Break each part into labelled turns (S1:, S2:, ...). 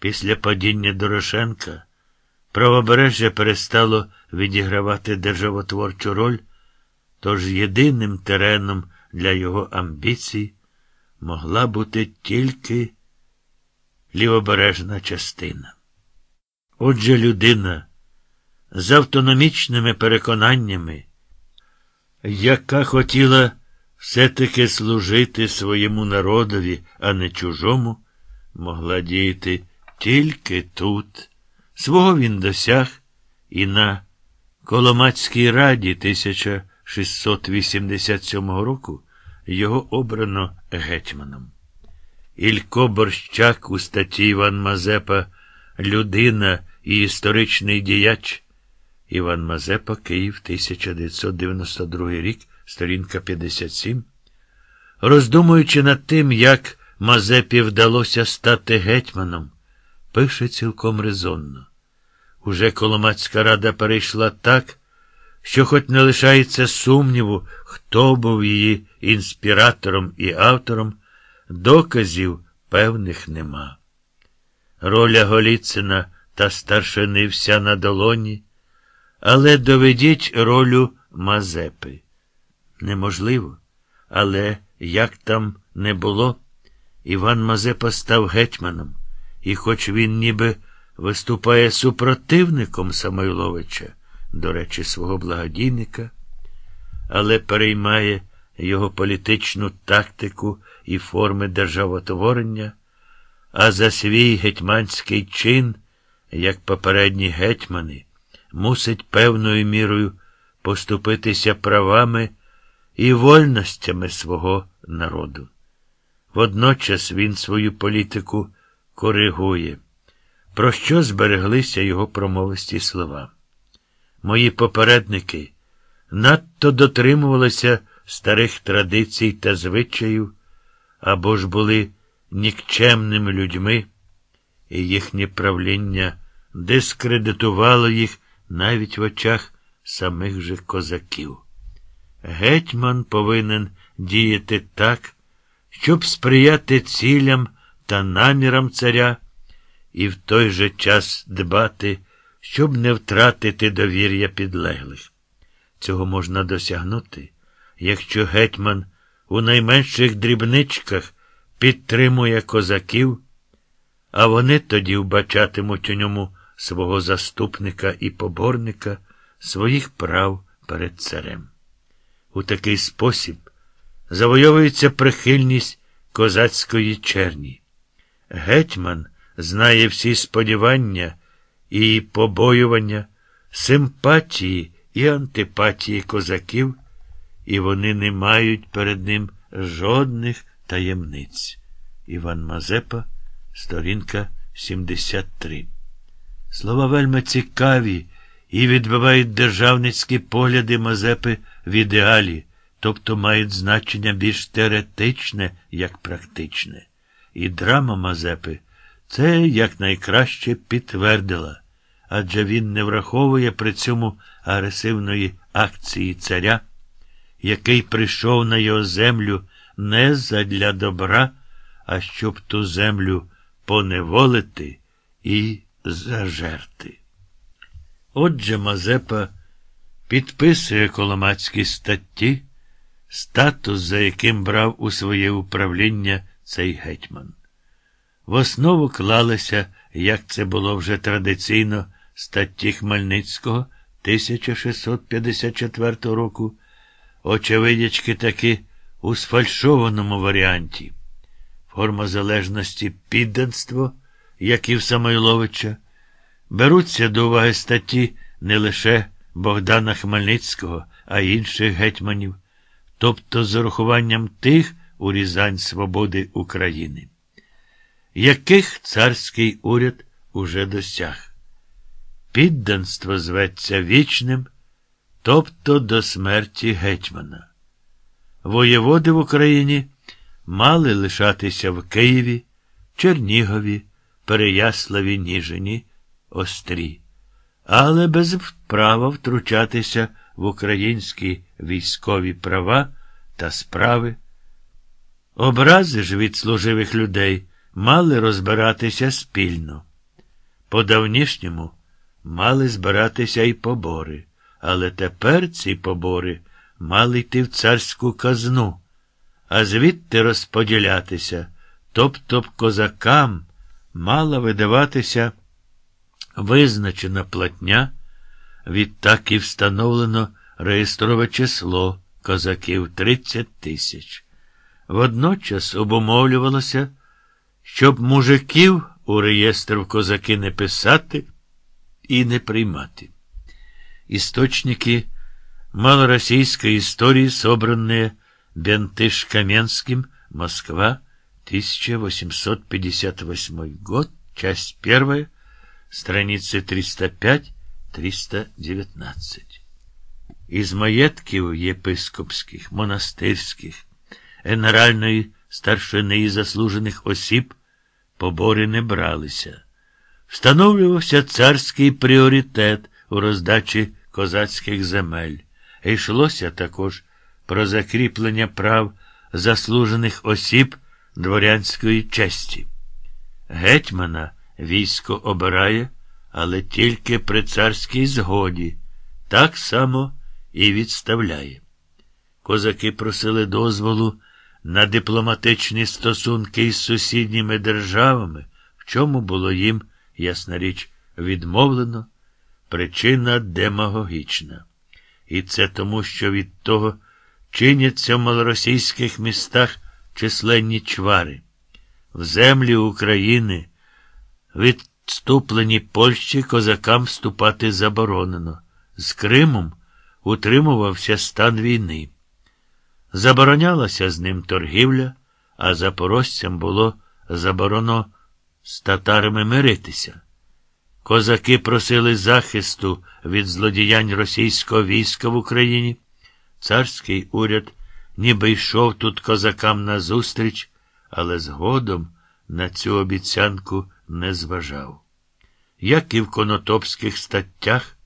S1: Після падіння Дорошенка правобережжя перестало відігравати державотворчу роль, тож єдиним тереном для його амбіцій могла бути тільки лівобережна частина. Отже, людина з автономічними переконаннями, яка хотіла все-таки служити своєму народові, а не чужому, могла діяти тільки тут. Свого він досяг і на Коломацькій раді 1687 року його обрано гетьманом. Ілько Борщак у статті Іван Мазепа Людина і історичний діяч. Іван Мазепа, Київ, 1992 рік, сторінка 57. Роздумуючи над тим, як Мазепі вдалося стати гетьманом, пише цілком резонно. Уже Коломацька рада перейшла так, що хоч не лишається сумніву, хто був її інспіратором і автором, доказів певних нема. Роля Голіцина та старшини вся на долоні, але доведіть ролю Мазепи. Неможливо, але як там не було, Іван Мазепа став гетьманом, і хоч він ніби виступає супротивником Самойловича, до речі, свого благодійника, але переймає його політичну тактику і форми державотворення, а за свій гетьманський чин, як попередні гетьмани, мусить певною мірою поступитися правами і вольностями свого народу. Водночас він свою політику коригує, про що збереглися його промовисті слова. Мої попередники надто дотримувалися старих традицій та звичаїв, або ж були нікчемними людьми, і їхнє правління дискредитувало їх навіть в очах самих же козаків. Гетьман повинен діяти так, щоб сприяти цілям та намірам царя, і в той же час дбати, щоб не втратити довір'я підлеглих. Цього можна досягнути, якщо гетьман у найменших дрібничках підтримує козаків, а вони тоді вбачатимуть у ньому свого заступника і поборника своїх прав перед царем. У такий спосіб завойовується прихильність козацької черні. Гетьман знає всі сподівання і побоювання, симпатії і антипатії козаків, і вони не мають перед ним жодних таємниць. Іван Мазепа, сторінка 73. Слова вельми цікаві і відбивають державницькі погляди Мазепи в ідеалі, тобто мають значення більш теоретичне, як практичне. І драма Мазепи це якнайкраще підтвердила, адже він не враховує при цьому агресивної акції царя, який прийшов на його землю не задля добра, а щоб ту землю поневолити і зажерти. Отже, Мазепа підписує коломацькі статті, статус, за яким брав у своє управління цей гетьман. В основу клалися, як це було вже традиційно, статті Хмельницького 1654 року, очевидячки таки у сфальшованому варіанті. Форма залежності підданство, як і в Самойловича, беруться до уваги статті не лише Богдана Хмельницького, а й інших гетьманів, тобто з урахуванням тих урізань свободи України, яких царський уряд уже досяг. Підданство зветься вічним, тобто до смерті гетьмана. Воєводи в Україні мали лишатися в Києві, Чернігові, Переяславі, Ніжині, Острі, але без права втручатися в українські військові права та справи. Образи ж від служивих людей мали розбиратися спільно. По давнішньому мали збиратися й побори, але тепер ці побори мали йти в царську казну, а звідти розподілятися, тобто козакам мала видаватися визначена платня, відтак і встановлено реєстрове число козаків 30 тисяч. Водночас обумовлювалося, щоб мужиків у реєстр в козаки не писати і не приймати. Істочники малоросійской истории, собранные Бентыш Каменским, Москва, 1858 год, часть первая, страницы 305-319. Із маєтків єпископських, монастирських, генеральної старшини і заслужених осіб побори не бралися. Встановлювався царський пріоритет у роздачі козацьких земель. Йшлося також про закріплення прав заслужених осіб дворянської честі. Гетьмана військо обирає, але тільки при царській згоді, так само і відставляє. Козаки просили дозволу на дипломатичні стосунки із сусідніми державами, в чому було їм, ясна річ, відмовлено, причина демагогічна. І це тому, що від того чиняться в малоросійських містах численні чвари. В землі України, відступлені Польщі, козакам вступати заборонено. З Кримом утримувався стан війни. Заборонялася з ним торгівля, а запорожцям було заборонено з татарами миритися. Козаки просили захисту від злодіянь російського війська в Україні. Царський уряд ніби йшов тут козакам назустріч, але згодом на цю обіцянку не зважав. Як і в конотопських статтях,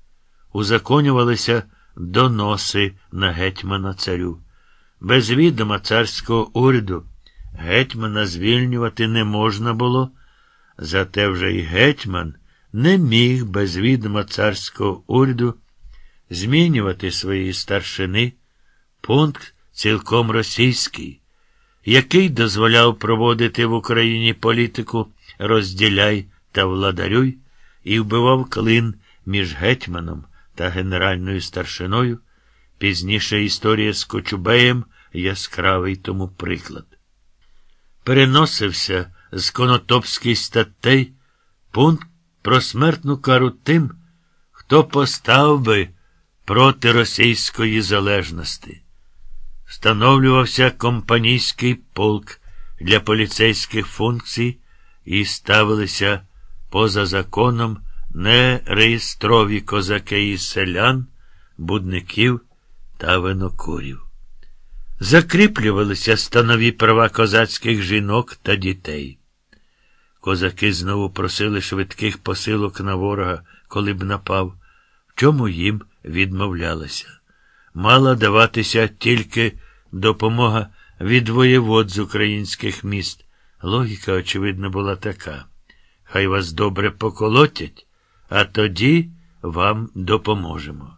S1: узаконювалися доноси на гетьмана царю. Без відома царського уряду гетьмана звільнювати не можна було, зате вже й гетьман не міг без відома царського уряду змінювати свої старшини, пункт цілком російський, який дозволяв проводити в Україні політику розділяй та владарюй і вбивав клин між гетьманом та генеральною старшиною. Пізніше історія з Кочубеєм яскравий тому приклад. Переносився з конотопських статей пункт про смертну кару тим, хто постав би проти російської залежності. Встановлювався компанійський полк для поліцейських функцій і ставилися поза законом нереєстрові козаки і селян, будників та винокурів. Закріплювалися станові права козацьких жінок та дітей. Козаки знову просили швидких посилок на ворога, коли б напав, в чому їм відмовлялися. Мала даватися тільки допомога від воєвод з українських міст. Логіка, очевидно, була така. Хай вас добре поколотять, а тоді вам допоможемо.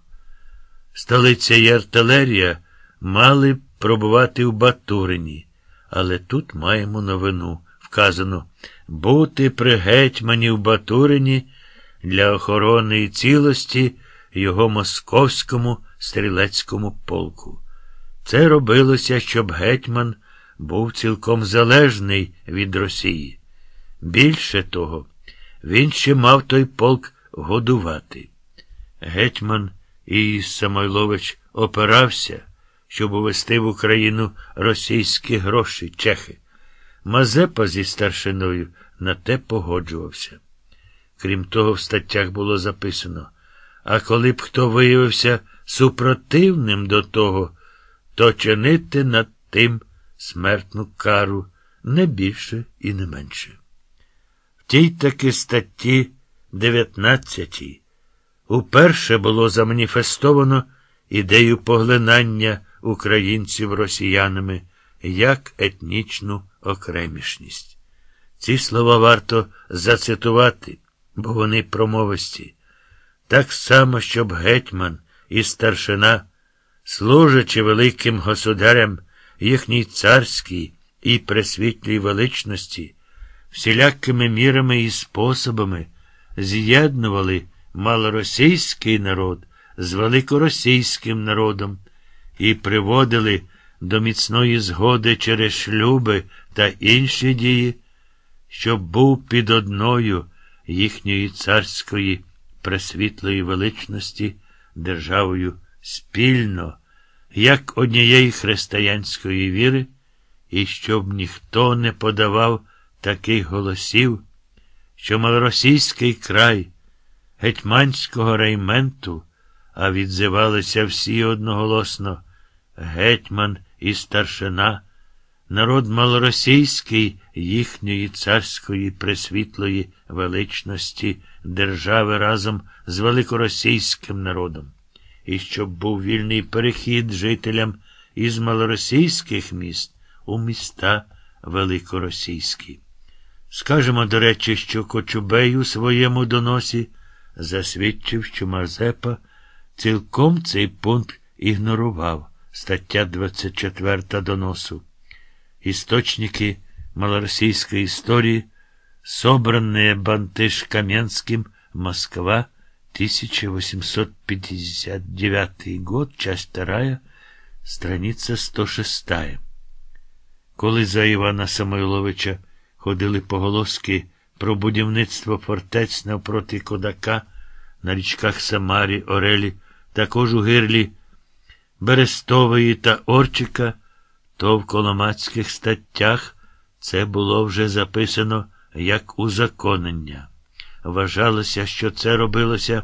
S1: Столиця і артилерія мали пробувати в Батурині, але тут маємо новину. Вказано бути при гетьмані в Батурині для охорони і цілості його московському стрілецькому полку. Це робилося, щоб гетьман був цілком залежний від Росії. Більше того, він ще мав той полк годувати. Гетьман і Самойлович опирався, щоб увести в Україну російські гроші, чехи. Мазепа зі старшиною на те погоджувався. Крім того, в статтях було записано а коли б хто виявився супротивним до того, то чинити над тим смертну кару не більше і не менше. В тій таки статті 19 уперше було заманіфестовано ідею поглинання українців росіянами як етнічну окремішність. Ці слова варто зацитувати бо вони промовисті. Так само, щоб гетьман і старшина, служачи великим государям їхній царській і пресвітлій величності, всілякими мірами і способами з'єднували малоросійський народ з великоросійським народом і приводили до міцної згоди через шлюби та інші дії, щоб був під одною їхньої царської пресвітлої величності державою спільно, як однієї християнської віри, і щоб ніхто не подавав таких голосів, що малоросійський край гетьманського рейменту, а відзивалися всі одноголосно гетьман і старшина, народ малоросійський їхньої царської пресвітлої величності держави разом з великоросійським народом, і щоб був вільний перехід жителям із малоросійських міст у міста великоросійські. Скажемо, до речі, що Кочубей у своєму доносі засвідчив, що Мазепа цілком цей пункт ігнорував. Стаття 24 доносу. Істочники малоросійської історії, собранные Бантыш-Каменским, Москва, 1859 год, часть 2, страниця 106. Коли за Івана Самойловича ходили поголоски про будівництво фортець навпроти Кодака на річках Самарі, Орелі, також у гирлі Берестової та Орчика, то в коломацьких статтях це було вже записано як узаконення. Вважалося, що це робилося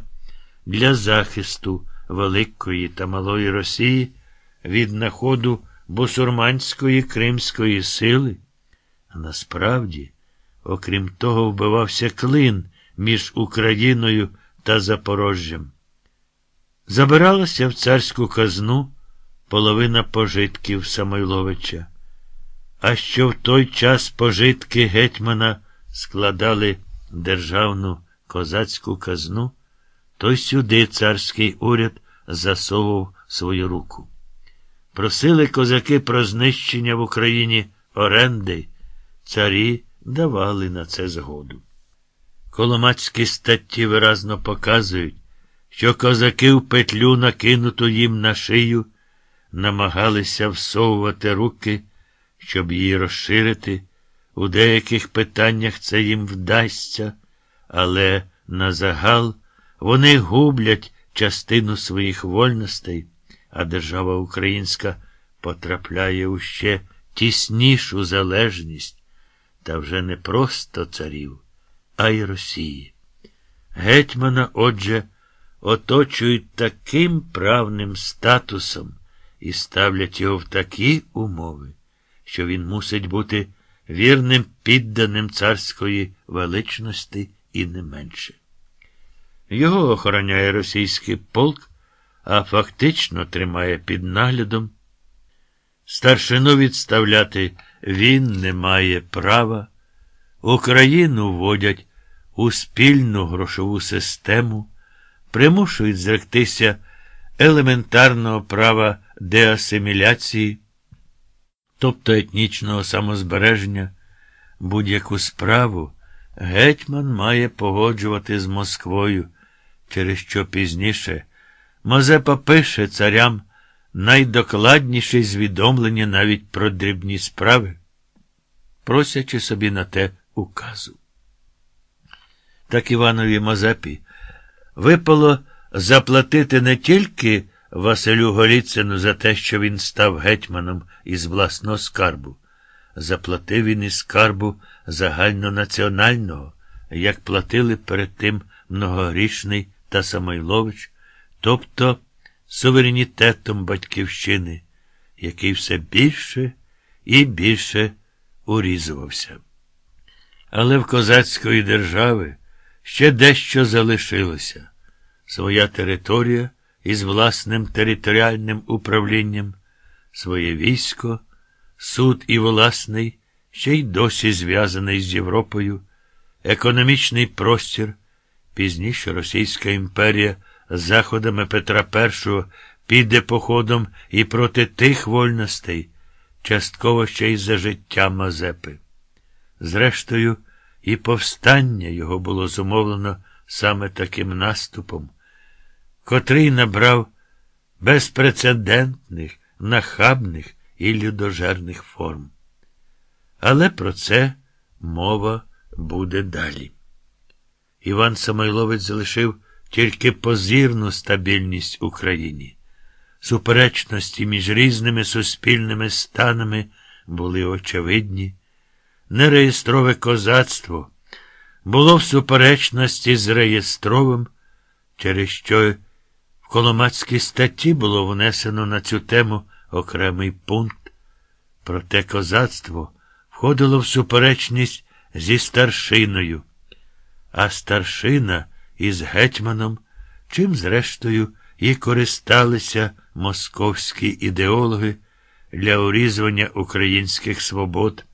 S1: для захисту Великої та Малої Росії від находу бусурманської кримської сили. А насправді, окрім того, вбивався клин між Україною та Запорожжям. Забиралася в царську казну половина пожитків Самойловича. А що в той час пожитки гетьмана складали державну козацьку казну, то сюди царський уряд засовував свою руку. Просили козаки про знищення в Україні оренди, царі давали на це згоду. Коломацькі статті виразно показують, що козаки в петлю, накинуту їм на шию, намагалися всовувати руки, щоб її розширити. У деяких питаннях це їм вдасться, але на загал вони гублять частину своїх вольностей, а держава українська потрапляє у ще тіснішу залежність, та вже не просто царів, а й Росії. Гетьмана, отже, оточують таким правним статусом і ставлять його в такі умови, що він мусить бути вірним підданим царської величності і не менше. Його охороняє російський полк, а фактично тримає під наглядом. Старшину відставляти він не має права. Україну вводять у спільну грошову систему примушують зректися елементарного права деасиміляції, тобто етнічного самозбереження, будь-яку справу гетьман має погоджувати з Москвою, через що пізніше Мазепа пише царям найдокладніше звідомлення навіть про дрібні справи, просячи собі на те указу. Так Іванові Мазепі випало заплатити не тільки Василю Голіцину за те, що він став гетьманом із власного скарбу. Заплатив він із скарбу загальнонаціонального, як платили перед тим многогрішний та Самойлович, тобто суверенітетом батьківщини, який все більше і більше урізувався. Але в козацької держави ще дещо залишилося своя територія із власним територіальним управлінням, своє військо, суд і власний, ще й досі зв'язаний з Європою, економічний простір, Пізніше Російська імперія заходами Петра І піде походом і проти тих вольностей, частково ще й за життя Мазепи. Зрештою, і повстання його було зумовлено саме таким наступом, котрий набрав безпрецедентних, нахабних і людожерних форм. Але про це мова буде далі. Іван Самойловець залишив тільки позірну стабільність Україні. Суперечності між різними суспільними станами були очевидні. Нереєстрове козацтво було в суперечності з реєстровим, через що в Коломацькій статті було внесено на цю тему окремий пункт. Проте козацтво входило в суперечність зі старшиною, а старшина із гетьманом, чим, зрештою, і користалися московські ідеологи для урізування українських свобод.